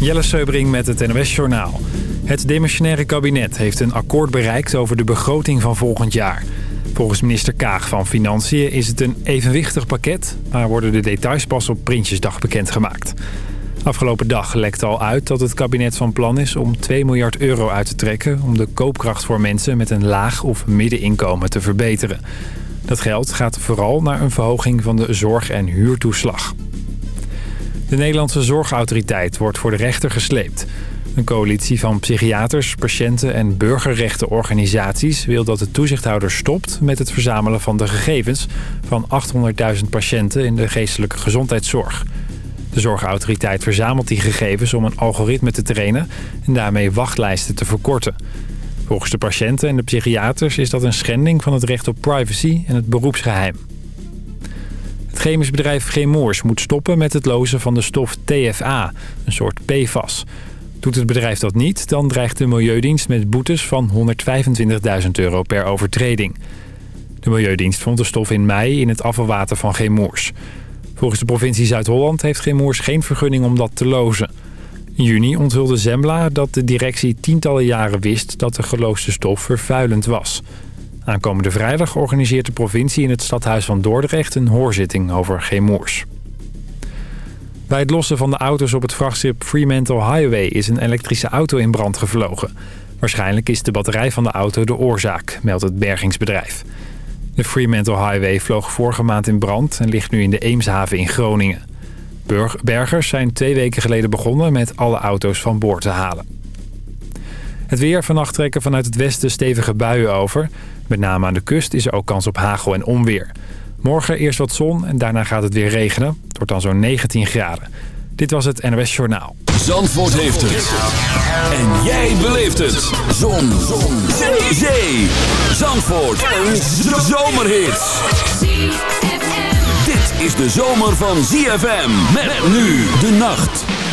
Jelle Seubring met het NOS Journaal. Het demissionaire kabinet heeft een akkoord bereikt over de begroting van volgend jaar. Volgens minister Kaag van Financiën is het een evenwichtig pakket... maar worden de details pas op Prinsjesdag bekendgemaakt. Afgelopen dag lekte al uit dat het kabinet van plan is om 2 miljard euro uit te trekken... om de koopkracht voor mensen met een laag of middeninkomen te verbeteren. Dat geld gaat vooral naar een verhoging van de zorg- en huurtoeslag. De Nederlandse Zorgautoriteit wordt voor de rechter gesleept. Een coalitie van psychiaters, patiënten en burgerrechtenorganisaties... wil dat de toezichthouder stopt met het verzamelen van de gegevens... van 800.000 patiënten in de geestelijke gezondheidszorg. De Zorgautoriteit verzamelt die gegevens om een algoritme te trainen... en daarmee wachtlijsten te verkorten. Volgens de patiënten en de psychiaters is dat een schending van het recht op privacy en het beroepsgeheim. Het chemisch bedrijf Chemours moet stoppen met het lozen van de stof TFA, een soort PFAS. Doet het bedrijf dat niet, dan dreigt de Milieudienst met boetes van 125.000 euro per overtreding. De Milieudienst vond de stof in mei in het afvalwater van Chemours. Volgens de provincie Zuid-Holland heeft Chemours geen vergunning om dat te lozen. In juni onthulde Zembla dat de directie tientallen jaren wist dat de geloosde stof vervuilend was. Aankomende vrijdag organiseert de provincie in het stadhuis van Dordrecht een hoorzitting over Chemours. Bij het lossen van de auto's op het vrachtschip Fremantle Highway is een elektrische auto in brand gevlogen. Waarschijnlijk is de batterij van de auto de oorzaak, meldt het bergingsbedrijf. De Fremantle Highway vloog vorige maand in brand en ligt nu in de Eemshaven in Groningen. Bergers zijn twee weken geleden begonnen met alle auto's van boord te halen. Het weer vannacht trekken vanuit het westen stevige buien over. Met name aan de kust is er ook kans op hagel en onweer. Morgen eerst wat zon en daarna gaat het weer regenen. Het wordt dan zo'n 19 graden. Dit was het NOS Journaal. Zandvoort heeft het. En jij beleeft het. Zon. zon. Zee. Zee. Zandvoort. Een zomerhit. Dit is de zomer van ZFM. Met nu de nacht.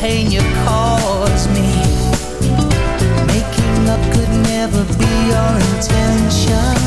pain you cause me. Making up could never be your intention.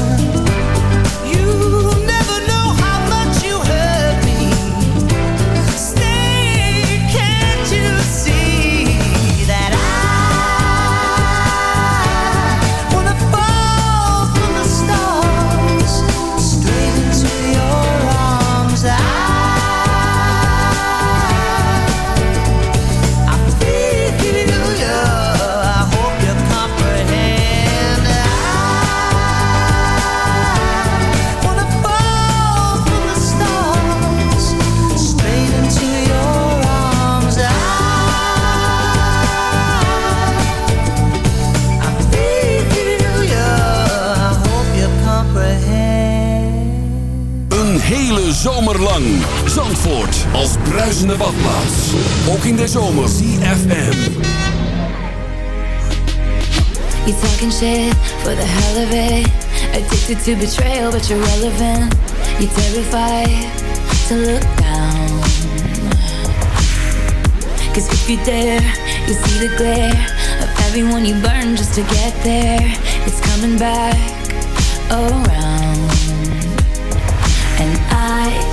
To betrayal, but you're relevant. You're terrified to look down. Cause if you dare, you see the glare of everyone you burn just to get there. It's coming back around. And I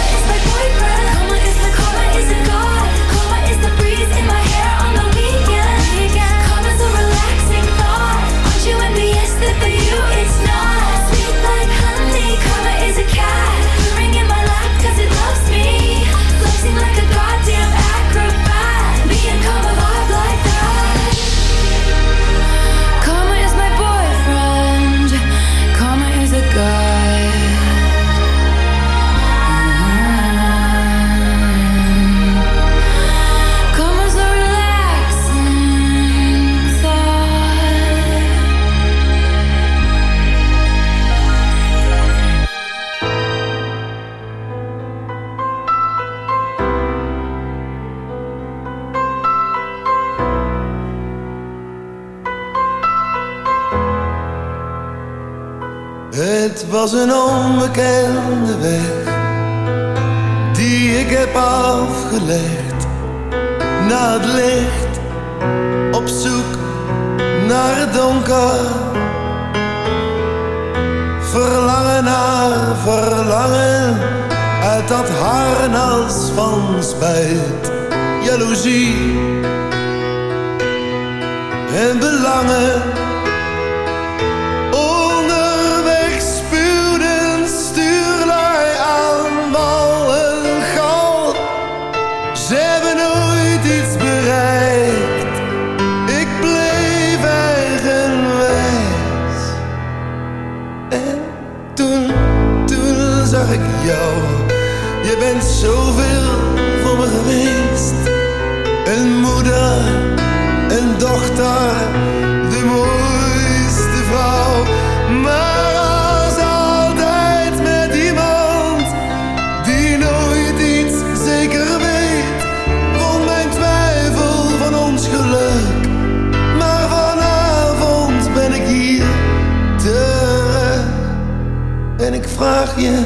vraag je,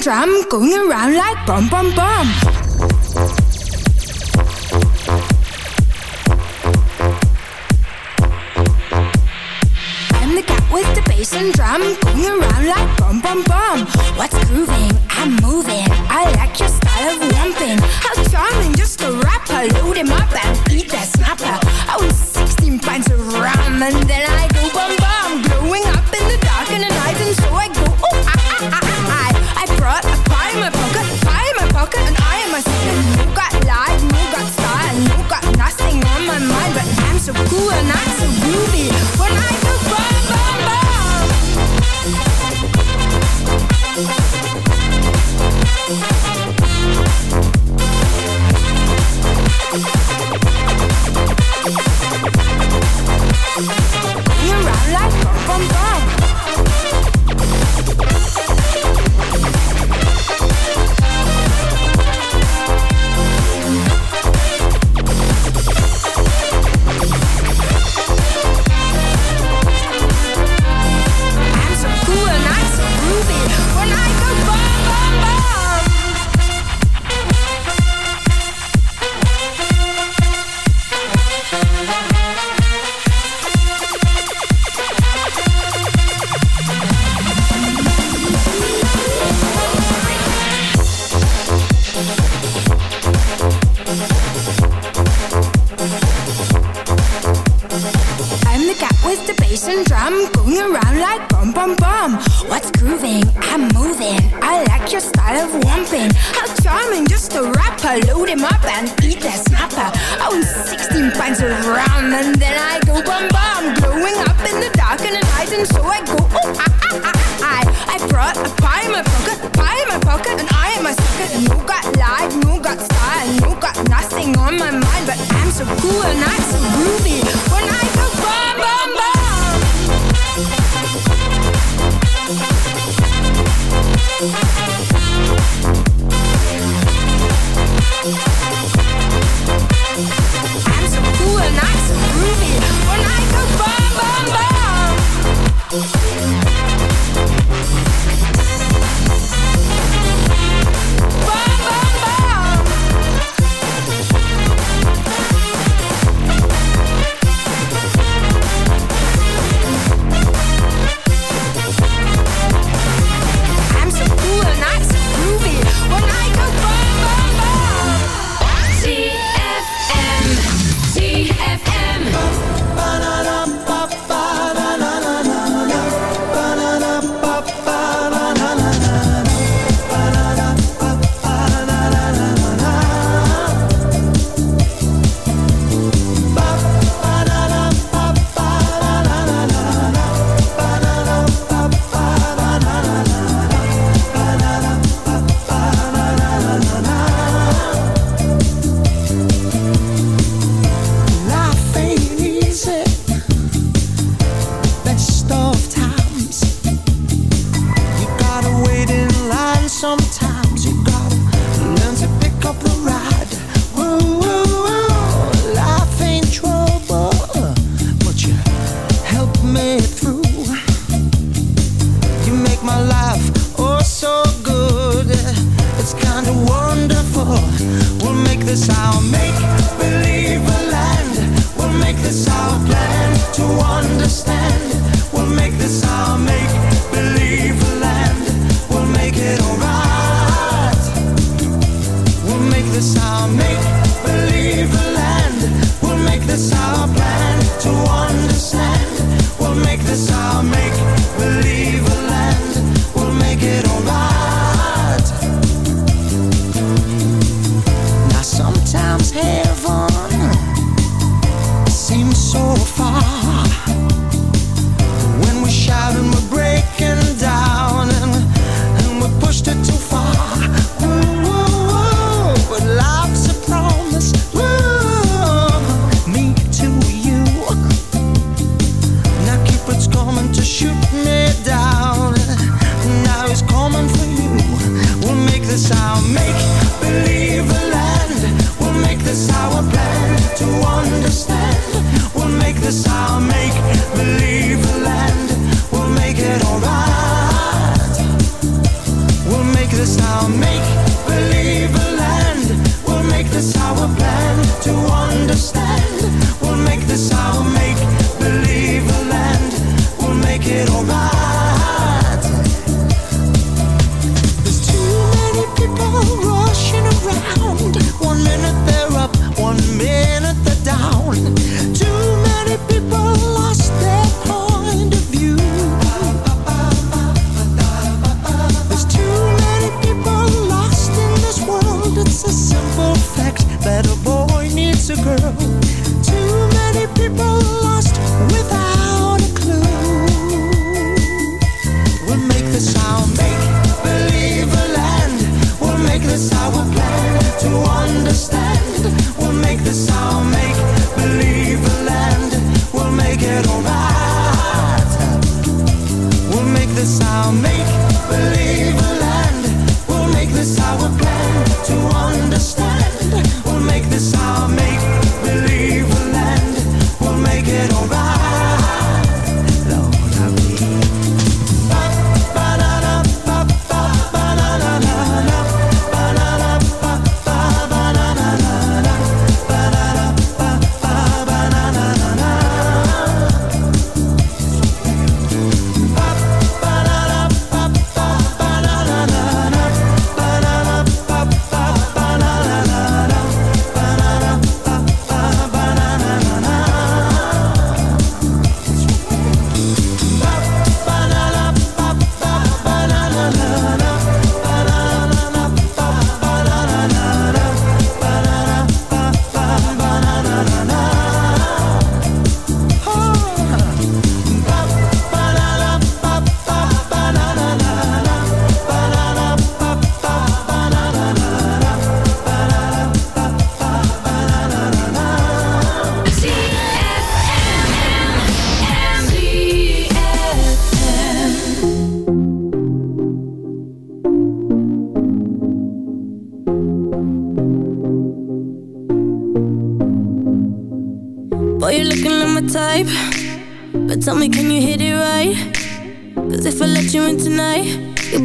drum going around like bum bum bum. bass and drum going around like bum bum bum. What's grooving? I'm moving. I like your style of lumping. How charming, just a rapper. Load him up and eat that snapper. I 16 pints of rum and then I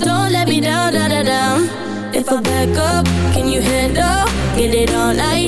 don't let me down, da da down. If I back up, can you handle? Get it all night.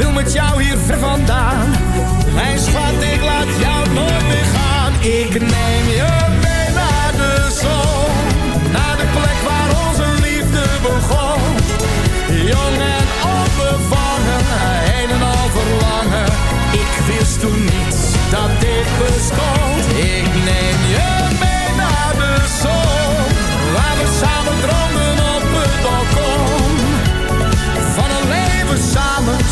wil met jou hier ver vandaan. Mijn schat, ik laat jou nooit meer gaan. Ik neem je mee naar de zon. Naar de plek waar onze liefde begon. Jong en onbevangen, een en al verlangen. Ik wist toen niet dat dit bestond. Ik neem je